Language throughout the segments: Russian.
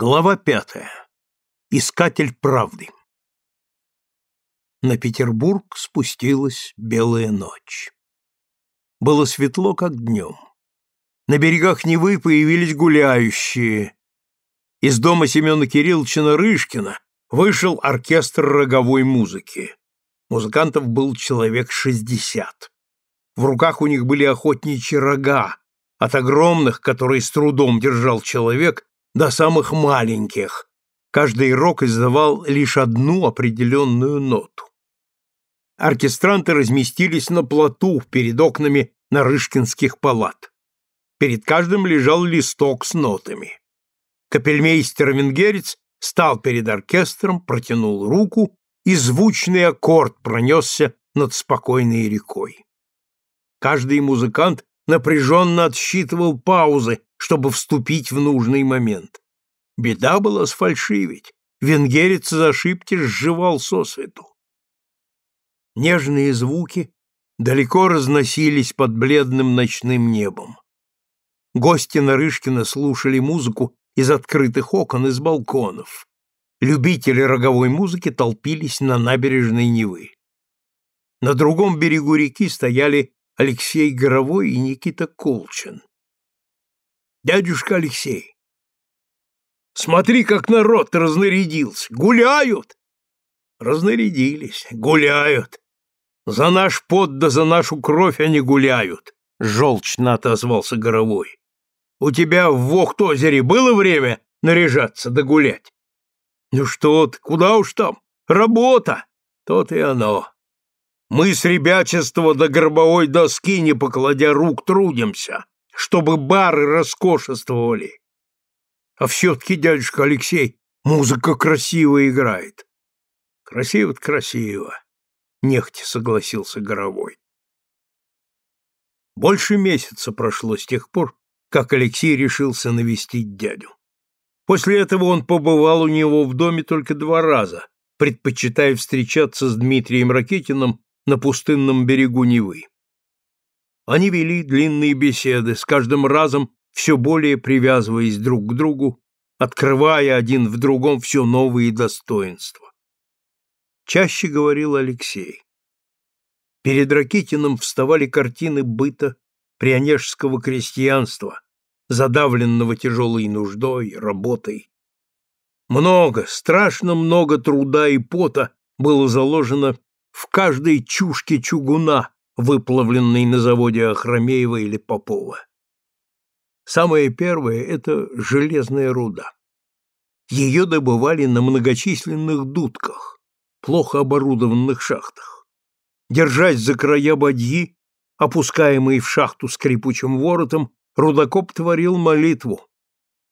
Глава пятая. Искатель правды. На Петербург спустилась белая ночь. Было светло, как днем. На берегах Невы появились гуляющие. Из дома Семена Кирилловича Нарышкина вышел оркестр роговой музыки. Музыкантов был человек шестьдесят. В руках у них были охотничьи рога, от огромных, которые с трудом держал человек, до самых маленьких. Каждый рог издавал лишь одну определенную ноту. Оркестранты разместились на плоту перед окнами Нарышкинских палат. Перед каждым лежал листок с нотами. Капельмейстер-венгерец стал перед оркестром, протянул руку, и звучный аккорд пронесся над спокойной рекой. Каждый музыкант напряженно отсчитывал паузы, чтобы вступить в нужный момент. Беда была сфальшивить. Венгерец из ошибки сживал сосвету. Нежные звуки далеко разносились под бледным ночным небом. Гости Нарышкина слушали музыку из открытых окон из балконов. Любители роговой музыки толпились на набережной Невы. На другом берегу реки стояли Алексей Горовой и Никита Колчин. «Дядюшка Алексей, смотри, как народ разнарядился! Гуляют!» Разнарядились, гуляют. За наш пот да за нашу кровь они гуляют, — желчно отозвался Горовой. У тебя в Вохтозере было время наряжаться да гулять? Ну что ты, куда уж там? Работа! То-то и оно. Мы с ребячества до гробовой доски, не покладя рук, трудимся, чтобы бары роскошествовали. А все-таки, дядюшка Алексей, музыка красиво играет. Красиво-то красиво, нехотя согласился Горовой. Больше месяца прошло с тех пор, как Алексей решился навестить дядю. После этого он побывал у него в доме только два раза, предпочитая встречаться с Дмитрием Ракитиным на пустынном берегу Невы. Они вели длинные беседы, с каждым разом все более привязываясь друг к другу, открывая один в другом все новые достоинства. Чаще говорил Алексей. Перед Ракитиным вставали картины быта прионежского крестьянства, задавленного тяжелой нуждой, работой. Много, страшно много труда и пота было заложено в каждой чушке чугуна, выплавленной на заводе Ахрамеева или Попова. Самое первое — это железная руда. Ее добывали на многочисленных дудках, плохо оборудованных шахтах. Держась за края бадьи, опускаемые в шахту скрипучим воротом, рудокоп творил молитву.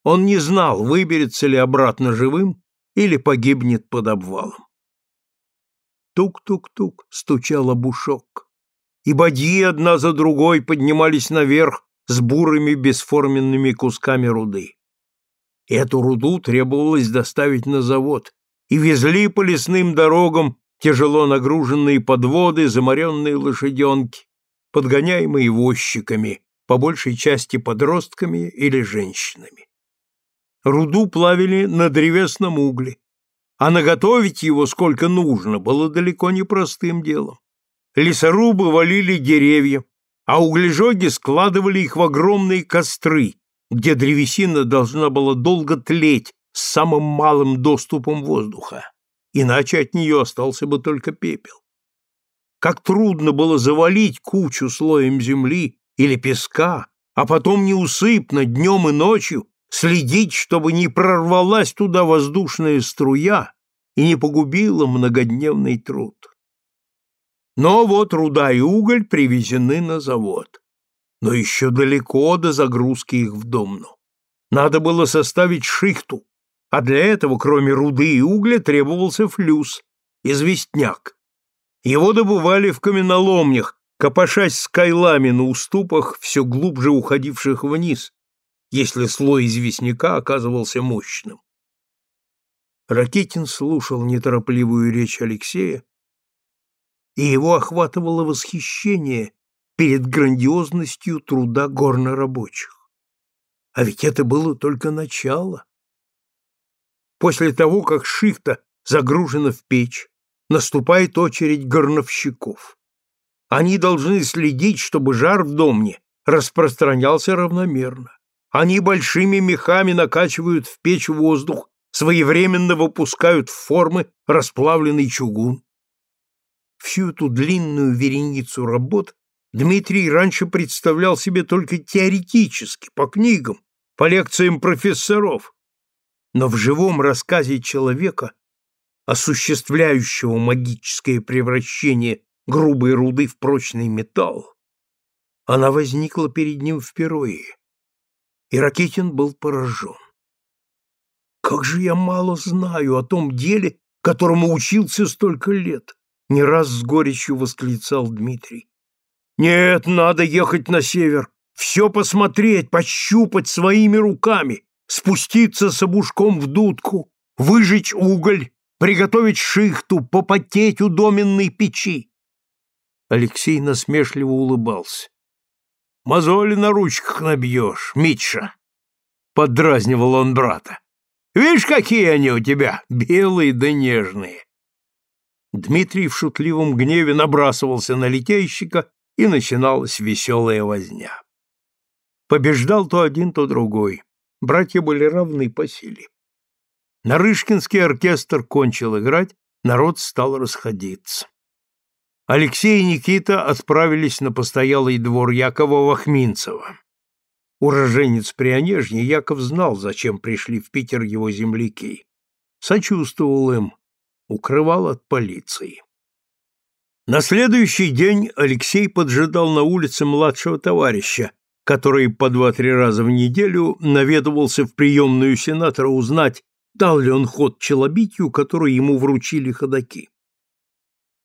Он не знал, выберется ли обратно живым или погибнет под обвалом. Тук-тук-тук стучал обушок, и бадьи одна за другой поднимались наверх с бурыми бесформенными кусками руды. Эту руду требовалось доставить на завод, и везли по лесным дорогам тяжело нагруженные подводы, заморенные лошаденки, подгоняемые возчиками, по большей части подростками или женщинами. Руду плавили на древесном угле, а наготовить его сколько нужно было далеко не простым делом. Лесорубы валили деревья, а углежоги складывали их в огромные костры, где древесина должна была долго тлеть с самым малым доступом воздуха, иначе от нее остался бы только пепел. Как трудно было завалить кучу слоем земли или песка, а потом неусыпно днем и ночью следить, чтобы не прорвалась туда воздушная струя и не погубила многодневный труд. Но вот руда и уголь привезены на завод. Но еще далеко до загрузки их в домну. Надо было составить шихту, а для этого, кроме руды и угля, требовался флюс, известняк. Его добывали в каменоломнях, копошась скайлами на уступах, все глубже уходивших вниз, если слой известняка оказывался мощным. Ракитин слушал неторопливую речь Алексея, и его охватывало восхищение перед грандиозностью труда горнорабочих. А ведь это было только начало. После того, как шихта загружена в печь, наступает очередь горновщиков. Они должны следить, чтобы жар в домне распространялся равномерно. Они большими мехами накачивают в печь воздух, своевременно выпускают в формы расплавленный чугун. Всю эту длинную вереницу работ Дмитрий раньше представлял себе только теоретически, по книгам, по лекциям профессоров. Но в живом рассказе человека, осуществляющего магическое превращение грубой руды в прочный металл, она возникла перед ним впервые. И Ракитин был поражен. «Как же я мало знаю о том деле, которому учился столько лет!» — не раз с горечью восклицал Дмитрий. «Нет, надо ехать на север, все посмотреть, пощупать своими руками, спуститься с обушком в дудку, выжечь уголь, приготовить шихту, попотеть у доменной печи. Алексей насмешливо улыбался. «Мозоли на ручках набьешь, Митша!» Поддразнивал он брата. «Видишь, какие они у тебя, белые да нежные!» Дмитрий в шутливом гневе набрасывался на литейщика, и начиналась веселая возня. Побеждал то один, то другой. Братья были равны по силе. Нарышкинский оркестр кончил играть, народ стал расходиться. Алексей и Никита отправились на постоялый двор Якова Вахминцева. Уроженец Прионежья Яков знал, зачем пришли в Питер его земляки. Сочувствовал им, укрывал от полиции. На следующий день Алексей поджидал на улице младшего товарища, который по два-три раза в неделю наведывался в приемную сенатора узнать, дал ли он ход челобитию, который ему вручили ходаки.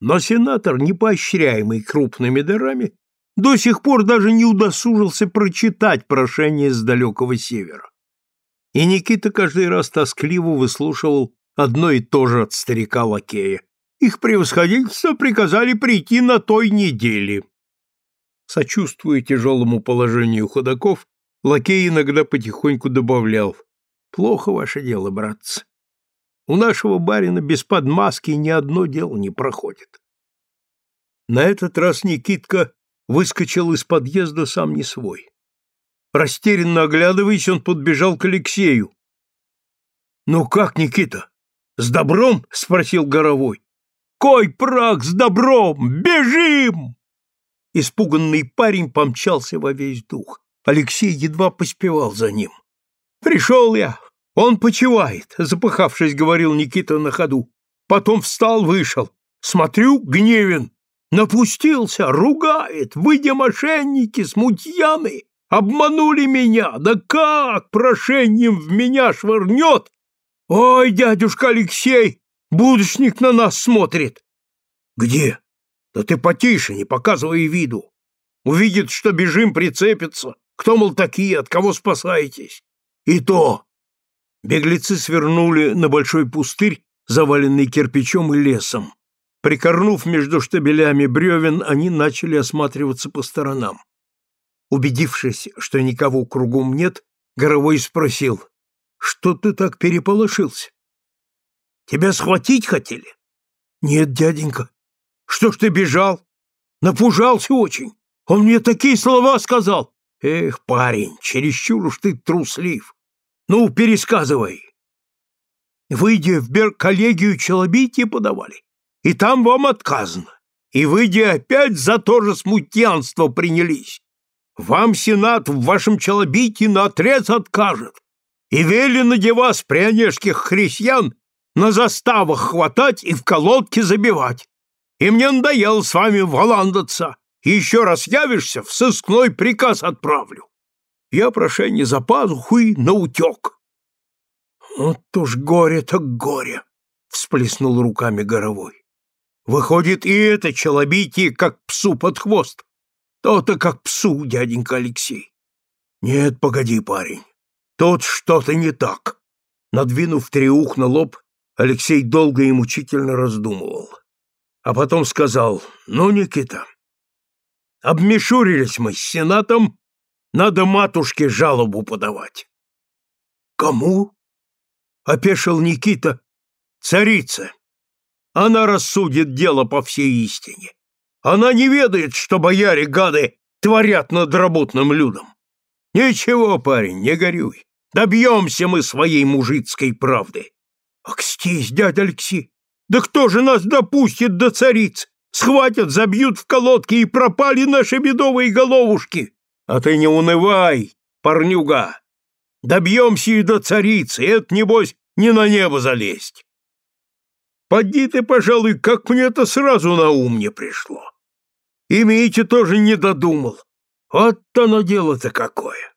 Но сенатор, не поощряемый крупными дарами, до сих пор даже не удосужился прочитать прошение с далекого севера. И Никита каждый раз тоскливо выслушивал одно и то же от старика-лакея. Их превосходительство приказали прийти на той неделе. Сочувствуя тяжелому положению ходаков, лакей иногда потихоньку добавлял «Плохо ваше дело, братцы. У нашего барина без подмазки ни одно дело не проходит». На этот раз Никитка выскочил из подъезда сам не свой. Растерянно оглядываясь, он подбежал к Алексею. «Ну как, Никита, с добром?» — спросил Горовой. «Кой прах с добром! Бежим!» Испуганный парень помчался во весь дух. Алексей едва поспевал за ним. «Пришел я! Он почивает!» — запыхавшись, говорил Никита на ходу. Потом встал, вышел. Смотрю, гневен. Напустился, ругает. Вы, где мошенники, смутьяны, обманули меня. Да как прошением в меня швырнет? Ой, дядюшка Алексей, будущник на нас смотрит. Где? Да ты потише, не показывай виду. Увидит, что бежим, прицепится. Кто, мол, такие, от кого спасаетесь? И то. Беглецы свернули на большой пустырь, заваленный кирпичом и лесом. Прикорнув между штабелями бревен, они начали осматриваться по сторонам. Убедившись, что никого кругом нет, Горовой спросил, «Что ты так переполошился? Тебя схватить хотели?» «Нет, дяденька, что ж ты бежал? Напужался очень. Он мне такие слова сказал. Эх, парень, чересчур уж ты труслив. Ну, пересказывай. Выйдя в Берг-коллегию челобитие подавали, и там вам отказано. И выйдя опять за то же смутьянство принялись. Вам Сенат в вашем челобитии наотрез откажет. И велено де вас, прянежских христиан, на заставах хватать и в колодки забивать и мне надоело с вами валандаться. Еще раз явишься, в сыскной приказ отправлю. Я прошение за пазуху и наутек. Вот уж горе так горе, всплеснул руками Горовой. Выходит, и это челобитие, как псу под хвост. То-то как псу, дяденька Алексей. Нет, погоди, парень, тут что-то не так. Надвинув треух на лоб, Алексей долго и мучительно раздумывал а потом сказал, «Ну, Никита, обмешурились мы с Сенатом, надо матушке жалобу подавать». «Кому?» — опешил Никита. «Царица! Она рассудит дело по всей истине. Она не ведает, что бояре-гады творят над работным людом. Ничего, парень, не горюй. Добьемся мы своей мужицкой правды. Акстись, дядя Алексей, да кто же нас допустит до цариц? Схватят, забьют в колодки и пропали наши бедовые головушки. А ты не унывай, парнюга. Добьемся и до царицы, это, небось, не на небо залезть. Поди ты, пожалуй, как мне это сразу на ум не пришло. И Митя тоже не додумал. Вот оно дело-то какое.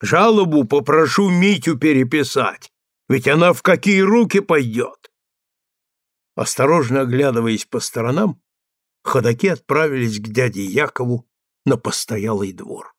Жалобу попрошу Митю переписать, ведь она в какие руки пойдет? Осторожно оглядываясь по сторонам, ходаки отправились к дяде Якову на постоялый двор.